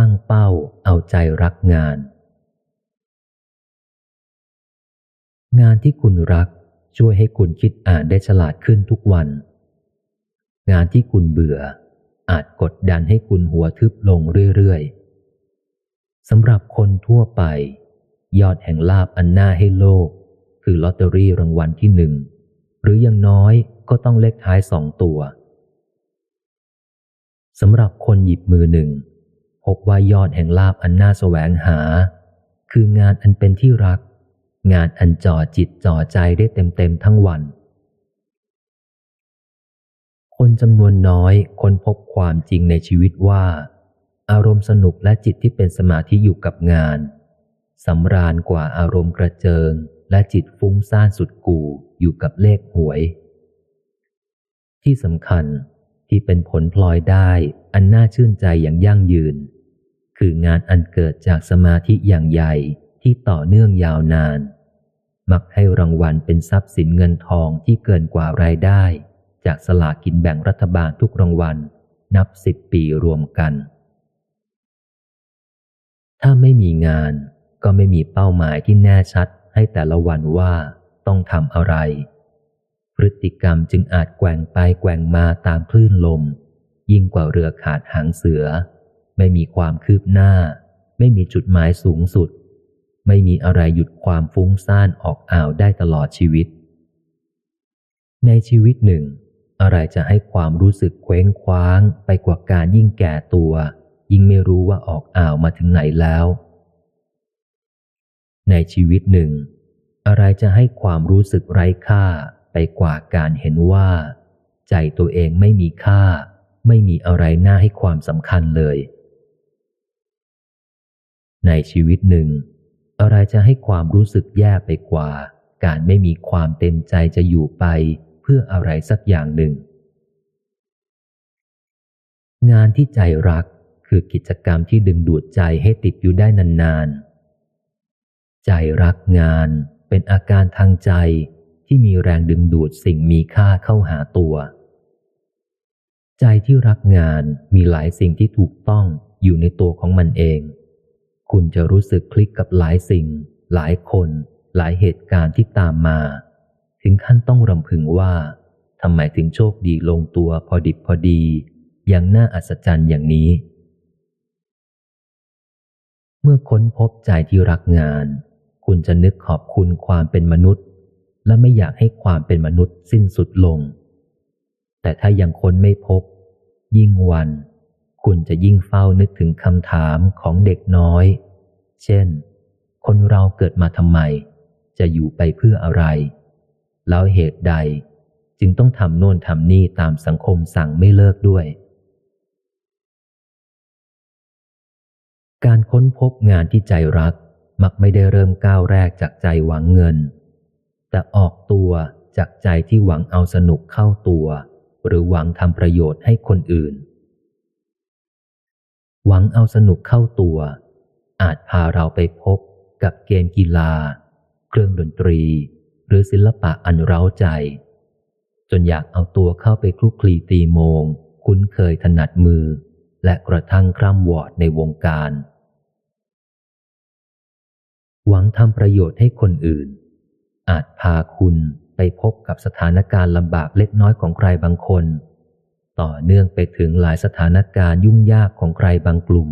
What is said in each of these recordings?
ตั้งเป้าเอาใจรักงาน งานที่คุณรักช่วยให้คุณคิดอ่านได้ฉลาดขึ้นทุกวัน งานที่คุณเบื่อ อาจกดดันให้คุณหัวทึบลงเรื่อยๆสำหรับคนทั่วไป ยอดแห่งลาบอันน่าให้โลก คือลอตเตอรี่รางวัลที่หนึ่ง หรือยังน้อยก็ต้องเลขท้ายสองตัวสำหรับคนหยิบมือหนึ่ง บว่ายอดแห่งลาบอันน่าแสวงหา คืองานอันเป็นที่รัก งานอันจ่อจิตจ่อใจได้เต็มๆทั้งวัน คนจำนวนน้อยคนพบความจริงในชีวิตว่า อารมณ์สนุกและจิตที่เป็นสมาธิอยู่กับงานสำราญกว่าอารมณ์กระเจิง และจิตฟุ้งซ่านสุดกู่อยู่กับเลขหวย ที่สำคัญที่เป็นผลพลอยได้อันน่าชื่นใจอย่างยั่งยืน คืองานอันเกิดจากสมาธิอย่างใหญ่ที่ต่อเนื่องยาวนาน มักให้รางวัลเป็นทรัพย์สินเงินทองที่เกินกว่ารายได้ จากสลากกินแบ่งรัฐบาลทุกรางวัล นับสิบปีรวมกัน ถ้าไม่มีงานก็ไม่มีเป้าหมายที่แน่ชัดให้แต่ละวันว่าต้องทำอะไร พฤติกรรมจึงอาจแกว่งไปแกว่งมาตามคลื่นลม ยิ่งกว่าเรือขาดหางเสือ ไม่มีความคืบหน้า ไม่มีจุดหมายสูงสุด ไม่มีอะไรหยุดความฟุ้งซ่านออกอ่าวได้ตลอดชีวิต ในชีวิตหนึ่ง อะไรจะให้ความรู้สึกเคว้งคว้างไปกว่าการยิ่งแก่ตัว ยิ่งไม่รู้ว่าออกอ่าวมาถึงไหนแล้ว ในชีวิตหนึ่ง อะไรจะให้ความรู้สึกไร้ค่าไปกว่าการเห็นว่า ใจตัวเองไม่มีค่า ไม่มีอะไรน่าให้ความสำคัญเลย ในชีวิตหนึ่ง อะไรจะให้ความรู้สึกแย่ไปกว่า การไม่มีความเต็มใจจะอยู่ไปเพื่ออะไรสักอย่างหนึ่ง งานที่ใจรักคือกิจกรรมที่ดึงดูดใจให้ติดอยู่ได้นานๆ ใจรักงานเป็นอาการทางใจที่มีแรงดึงดูดสิ่งมีค่าเข้าหาตัว ใจที่รักงานมีหลายสิ่งที่ถูกต้องอยู่ในตัวของมันเอง คุณจะรู้สึกคลิกกับหลายสิ่ง หลายคน หลายเหตุการณ์ที่ตามมา ถึงขั้นต้องรำพึงว่าทำไมถึงโชคดีลงตัวพอดิบพอดี อย่างน่าอัศจรรย์อย่างนี้ เมื่อค้นพบใจที่รักงาน คุณจะนึกขอบคุณความเป็นมนุษย์ และไม่อยากให้ความเป็นมนุษย์สิ้นสุดลง แต่ถ้ายังค้นไม่พบ ยิ่งวัน คุณจะยิ่งเฝ้านึกถึงคำถามของเด็กน้อย เช่น คนเราเกิดมาทำไม จะอยู่ไปเพื่ออะไร แล้วเหตุใดจึงต้องทำโน่นทำนี่ตามสังคมสั่งไม่เลิกด้วย การค้นพบงานที่ใจรัก มักไม่ได้เริ่มก้าวแรกจากใจหวังเงิน แต่ออกตัวจากใจที่หวังเอาสนุกเข้าตัว หรือหวังทำประโยชน์ให้คนอื่น หวังเอาสนุกเข้าตัว อาจพาเราไปพบกับเกมกีฬา เครื่องดนตรี หรือศิลปะอันเร้าใจ จนอยากเอาตัวเข้าไปคลุกคลีตีโมง คุ้นเคยถนัดมือ และกระทั่งคร่ำวอดในวงการ หวังทำประโยชน์ให้คนอื่น อาจพาคุณไปพบกับสถานการณ์ลำบากเล็กน้อยของใครบางคน ต่อเนื่องไปถึงหลายสถานการณ์ยุ่งยากของใครบางกลุ่ม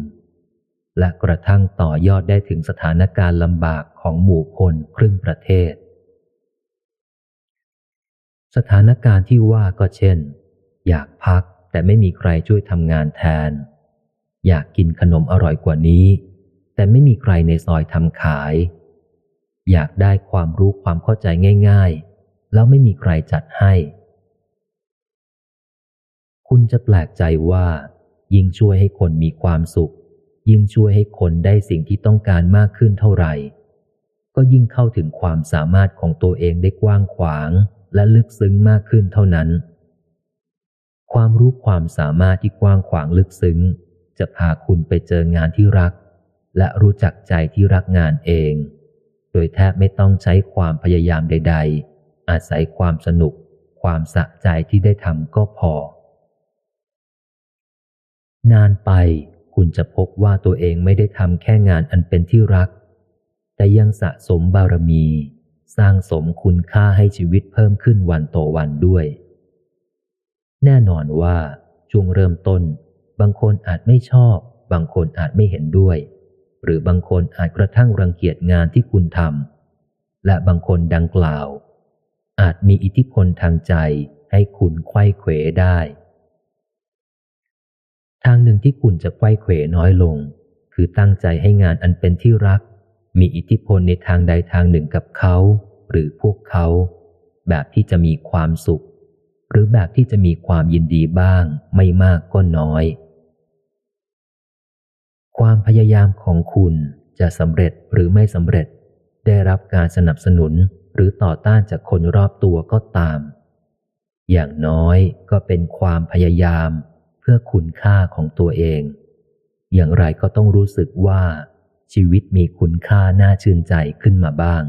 และกระทั่งต่อยอดได้ถึงสถานการณ์ลำบากของหมู่คนครึ่งประเทศ สถานการณ์ที่ว่าก็เช่น อยากพักแต่ไม่มีใครช่วยทำงานแทน อยากกินขนมอร่อยกว่านี้ แต่ไม่มีใครในซอยทำขาย อยากได้ความรู้ความเข้าใจง่าย ๆ แล้วไม่มีใครจัดให้ คุณจะแปลกใจว่า ยิ่งช่วยให้คนมีความสุข ยิ่งช่วยให้คนได้สิ่งที่ต้องการมากขึ้นเท่าไหร่ ก็ยิ่งเข้าถึงความสามารถของตัวเองได้กว้างขวางและลึกซึ้งมากขึ้นเท่านั้น ความรู้ความสามารถที่กว้างขวางลึกซึ้ง จะพาคุณไปเจองานที่รัก และรู้จักใจที่รักงานเอง โดยแทบไม่ต้องใช้ความพยายามใด ๆ อาศัยความสนุก ความสะใจที่ได้ทำก็พอ นานไปคุณจะพบว่าตัวเองไม่ได้ทำแค่งานอันเป็นที่รัก แต่ยังสะสมบารมี สร้างสมคุณค่าให้ชีวิตเพิ่มขึ้นวันต่อวันด้วย แน่นอนว่าช่วงเริ่มต้น บางคนอาจไม่ชอบ บางคนอาจไม่เห็นด้วย หรือบางคนอาจกระทั่งรังเกียจงานที่คุณทำและบางคนดังกล่าว อาจมีอิทธิพลทางใจให้คุณไขว้เขวได้ ทางหนึ่งที่คุณจะไขว้เขวน้อยลง คือตั้งใจให้งานอันเป็นที่รัก มีอิทธิพลในทางใดทางหนึ่งกับเขา หรือพวกเขา แบบที่จะมีความสุข หรือแบบที่จะมีความยินดีบ้าง ไม่มากก็น้อย ความพยายามของคุณจะสำเร็จหรือไม่สำเร็จ ได้รับการสนับสนุนหรือต่อต้านจากคนรอบตัวก็ตาม อย่างน้อยก็เป็นความพยายาม พื่อคุณค่าของตัวเอง อย่างไรก็ต้องรู้สึกว่า ชีวิตมีคุณค่าน่าชื่นใจขึ้นมาบ้าง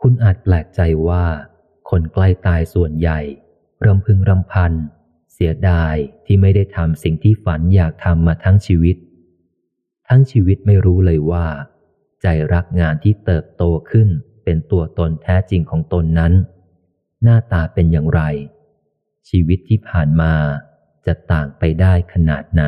คุณอาจแปลกใจว่า คนใกล้ตายส่วนใหญ่รำพึงรำพัน เสียดายที่ไม่ได้ทำสิ่งที่ฝันอยากทำมาทั้งชีวิต ทั้งชีวิตไม่รู้เลยว่า ใจรักงานที่เติบโตขึ้นเป็นตัวตนแท้จริงของตนนั้น หน้าตาเป็นอย่างไร ชีวิตที่ผ่านมาจะต่างไปได้ขนาดไหน